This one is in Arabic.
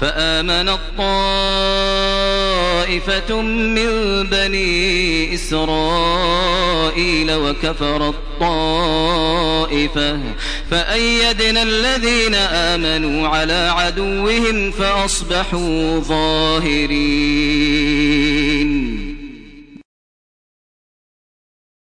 فآمن الطائفة من بني إسرائيل وكفر الطائفة فأيدنا الذين آمنوا على عدوهم فأصبحوا ظاهرين.